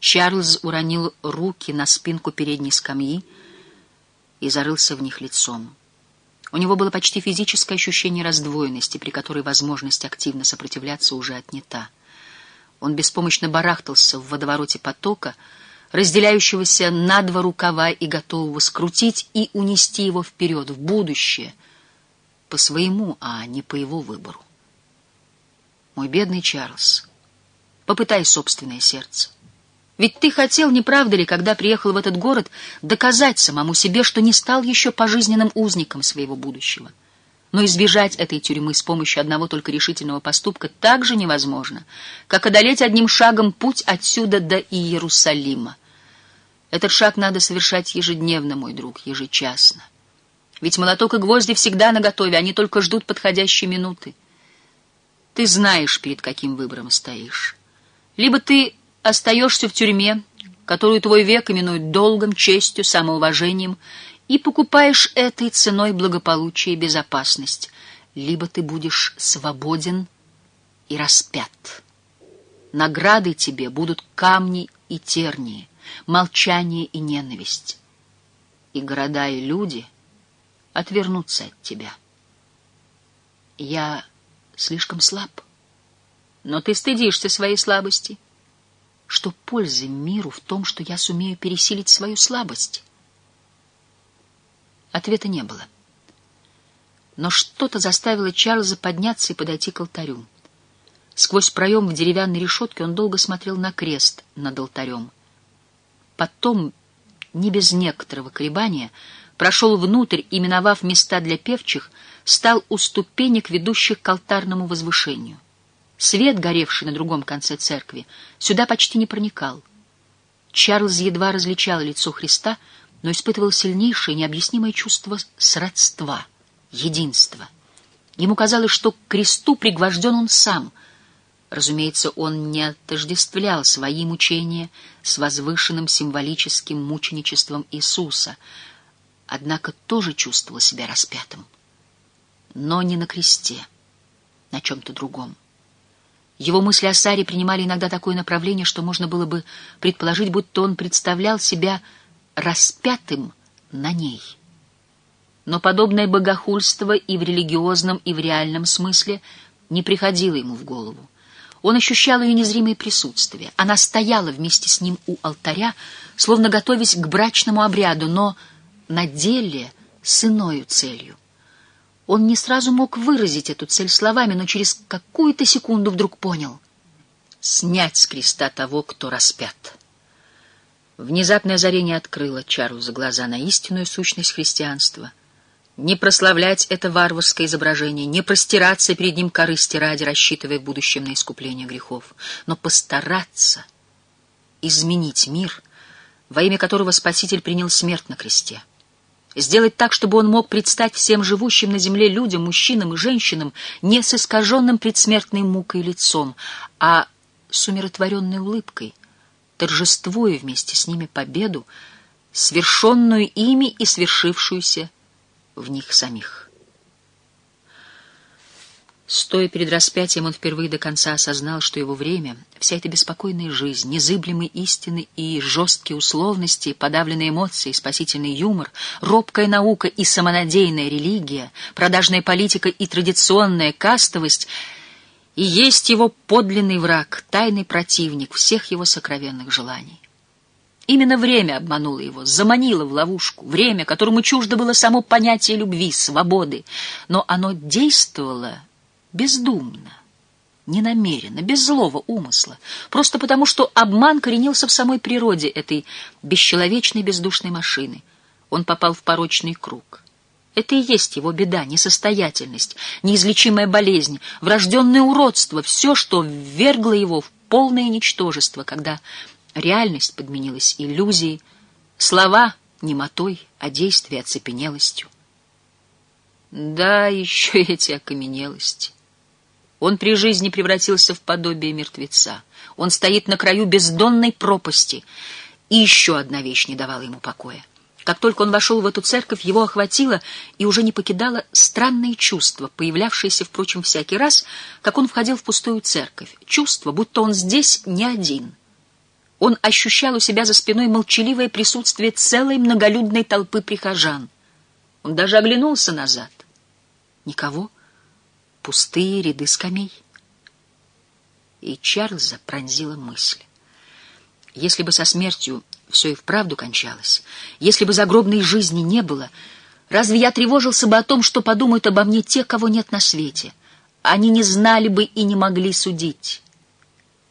Чарльз уронил руки на спинку передней скамьи и зарылся в них лицом. У него было почти физическое ощущение раздвоенности, при которой возможность активно сопротивляться уже отнята. Он беспомощно барахтался в водовороте потока, разделяющегося на два рукава и готового скрутить и унести его вперед, в будущее, по своему, а не по его выбору. Мой бедный Чарльз, попытай собственное сердце. Ведь ты хотел, не правда ли, когда приехал в этот город, доказать самому себе, что не стал еще пожизненным узником своего будущего. Но избежать этой тюрьмы с помощью одного только решительного поступка так же невозможно, как одолеть одним шагом путь отсюда до Иерусалима. Этот шаг надо совершать ежедневно, мой друг, ежечасно. Ведь молоток и гвозди всегда наготове, они только ждут подходящей минуты. Ты знаешь, перед каким выбором стоишь. Либо ты остаешься в тюрьме, которую твой век именует долгом, честью, самоуважением, и покупаешь этой ценой благополучие и безопасность, либо ты будешь свободен и распят. Наградой тебе будут камни и тернии, молчание и ненависть. И города и люди отвернутся от тебя. Я слишком слаб, но ты стыдишься своей слабости — что пользы миру в том, что я сумею пересилить свою слабость? Ответа не было. Но что-то заставило Чарльза подняться и подойти к алтарю. Сквозь проем в деревянной решетке он долго смотрел на крест над алтарем. Потом, не без некоторого колебания, прошел внутрь и, миновав места для певчих, стал у ступенек, ведущих к алтарному возвышению. Свет, горевший на другом конце церкви, сюда почти не проникал. Чарльз едва различал лицо Христа, но испытывал сильнейшее необъяснимое чувство сродства, единства. Ему казалось, что к кресту пригвожден он сам. Разумеется, он не отождествлял свои мучения с возвышенным символическим мученичеством Иисуса, однако тоже чувствовал себя распятым. Но не на кресте, на чем-то другом. Его мысли о Саре принимали иногда такое направление, что можно было бы предположить, будто он представлял себя распятым на ней. Но подобное богохульство и в религиозном, и в реальном смысле не приходило ему в голову. Он ощущал ее незримое присутствие. Она стояла вместе с ним у алтаря, словно готовясь к брачному обряду, но на деле с иною целью. Он не сразу мог выразить эту цель словами, но через какую-то секунду вдруг понял. Снять с креста того, кто распят. Внезапное озарение открыло Чарльзу глаза на истинную сущность христианства. Не прославлять это варварское изображение, не простираться перед ним корысти ради, рассчитывая в будущем на искупление грехов, но постараться изменить мир, во имя которого Спаситель принял смерть на кресте. Сделать так, чтобы он мог предстать всем живущим на земле людям, мужчинам и женщинам, не с искаженным предсмертной мукой лицом, а с умиротворенной улыбкой, торжествуя вместе с ними победу, свершенную ими и свершившуюся в них самих. Стоя перед распятием, он впервые до конца осознал, что его время, вся эта беспокойная жизнь, незыблемые истины и жесткие условности, подавленные эмоции, спасительный юмор, робкая наука и самонадеянная религия, продажная политика и традиционная кастовость и есть его подлинный враг, тайный противник всех его сокровенных желаний. Именно время обмануло его, заманило в ловушку, время, которому чуждо было само понятие любви, свободы, но оно действовало бездумно, ненамеренно, без злого умысла, просто потому, что обман коренился в самой природе этой бесчеловечной бездушной машины. Он попал в порочный круг. Это и есть его беда, несостоятельность, неизлечимая болезнь, врожденное уродство, все, что ввергло его в полное ничтожество, когда реальность подменилась иллюзией, слова — немотой, а действия — оцепенелостью. Да, еще эти окаменелости. Он при жизни превратился в подобие мертвеца. Он стоит на краю бездонной пропасти. И еще одна вещь не давала ему покоя. Как только он вошел в эту церковь, его охватило и уже не покидало странное чувство, появлявшееся, впрочем, всякий раз, как он входил в пустую церковь. Чувство, будто он здесь не один. Он ощущал у себя за спиной молчаливое присутствие целой многолюдной толпы прихожан. Он даже оглянулся назад. Никого. Пустые ряды скамей. И Чарльза пронзила мысль. Если бы со смертью все и вправду кончалось, если бы загробной жизни не было, разве я тревожился бы о том, что подумают обо мне те, кого нет на свете? Они не знали бы и не могли судить.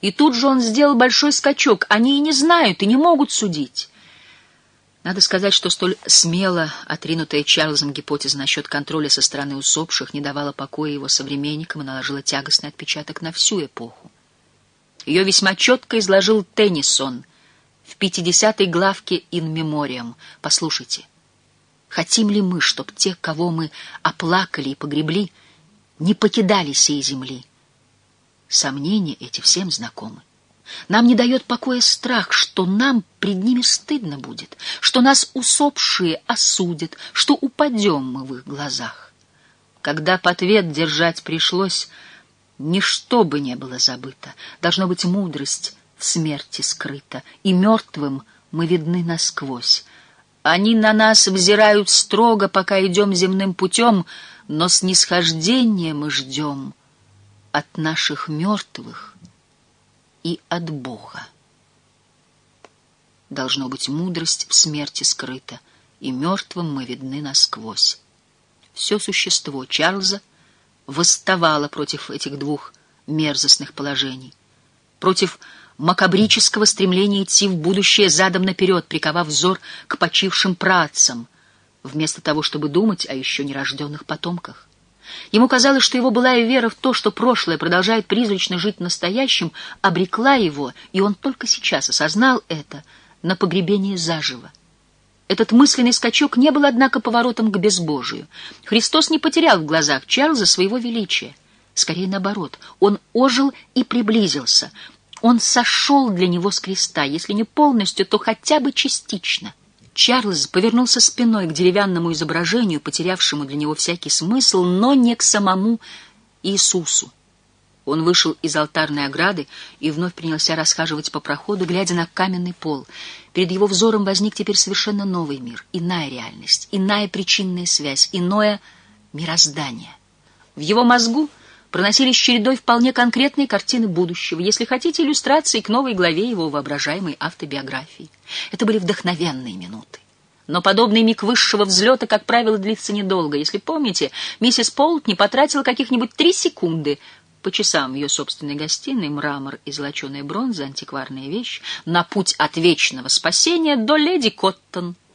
И тут же он сделал большой скачок. Они и не знают, и не могут судить. Надо сказать, что столь смело отринутая Чарльзом гипотеза насчет контроля со стороны усопших не давала покоя его современникам и наложила тягостный отпечаток на всю эпоху. Ее весьма четко изложил Теннисон в 50-й главке «In Memoriam». Послушайте, хотим ли мы, чтоб те, кого мы оплакали и погребли, не покидали сей земли? Сомнения эти всем знакомы. Нам не дает покоя страх, что нам пред ними стыдно будет, что нас усопшие осудят, что упадем мы в их глазах. Когда подвет держать пришлось, ничто бы не было забыто. Должно быть мудрость в смерти скрыта, и мертвым мы видны насквозь. Они на нас взирают строго, пока идем земным путем, но снисхождения мы ждем от наших мертвых и от Бога. Должно быть, мудрость в смерти скрыта, и мертвым мы видны насквозь. Все существо Чарльза восставало против этих двух мерзостных положений, против макабрического стремления идти в будущее задом наперед, приковав взор к почившим працам, вместо того, чтобы думать о еще нерожденных потомках. Ему казалось, что его былая вера в то, что прошлое продолжает призрачно жить в настоящем, обрекла его, и он только сейчас осознал это, на погребение заживо. Этот мысленный скачок не был, однако, поворотом к безбожию. Христос не потерял в глазах Чарльза своего величия. Скорее наоборот, он ожил и приблизился. Он сошел для него с креста, если не полностью, то хотя бы частично. Чарльз повернулся спиной к деревянному изображению, потерявшему для него всякий смысл, но не к самому Иисусу. Он вышел из алтарной ограды и вновь принялся расхаживать по проходу, глядя на каменный пол. Перед его взором возник теперь совершенно новый мир, иная реальность, иная причинная связь, иное мироздание. В его мозгу проносились чередой вполне конкретные картины будущего, если хотите, иллюстрации к новой главе его воображаемой автобиографии. Это были вдохновенные минуты. Но подобный миг высшего взлета, как правило, длится недолго. Если помните, миссис Полт не потратила каких-нибудь три секунды по часам в ее собственной гостиной, мрамор и золоченая бронза, антикварная вещь, на путь от вечного спасения до леди Коттон —